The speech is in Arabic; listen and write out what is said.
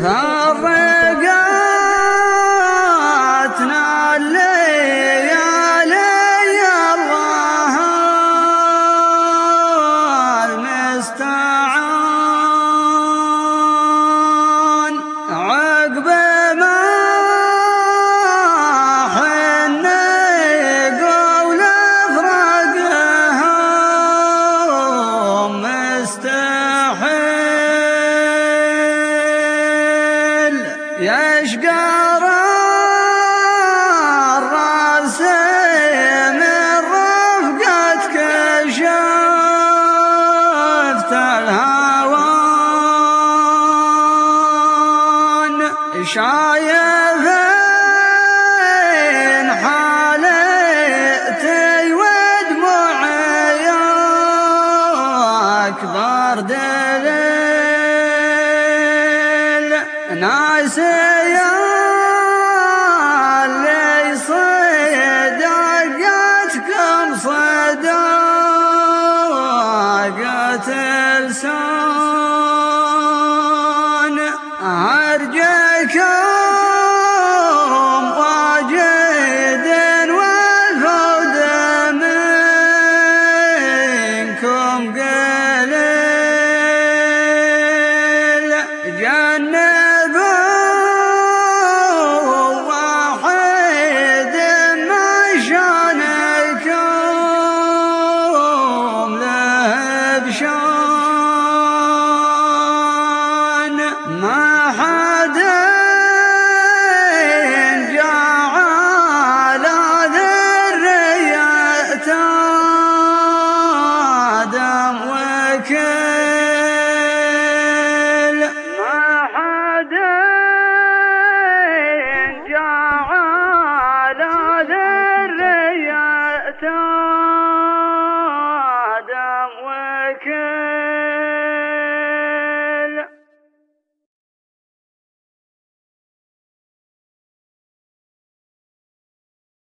Right. مستحيل يشقر الراس من رفقتك شفت الهوان. شايفين ناس يا اللي صدقتكم صدقت لسان.